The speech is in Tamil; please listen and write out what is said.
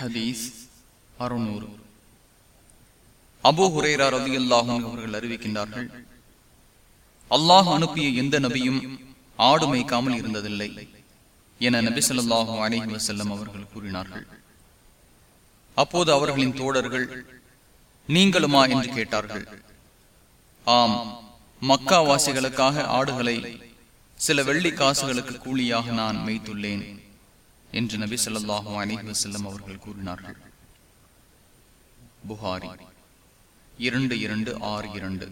ஹதீஸ் அறுநூறு. அபு ஹுரேரா ரவி அல்லாஹும் அவர்கள் அறிவிக்கின்றார்கள் அல்லாஹ் அனுப்பிய எந்த நபியும் ஆடு மேய்க்காமல் இருந்ததில்லை என நபி சொல்லாஹு அலஹி வசல்லம் அவர்கள் கூறினார்கள். அப்போது அவர்களின் தோழர்கள் நீங்களுமா? என்று கேட்டார்கள். ஆம் மக்கா வாசிகளுக்காக ஆடுகளை சில வெள்ளி காசுகளுக்கு கூலியாக நான் மேய்த்துள்ளேன். என்று நபி சொல்லாஹு அலைஹி வஸல்லம் அவர்கள் கூறினார்கள். புகாரி இரண்டு இரண்டு ஆறு இரண்டு.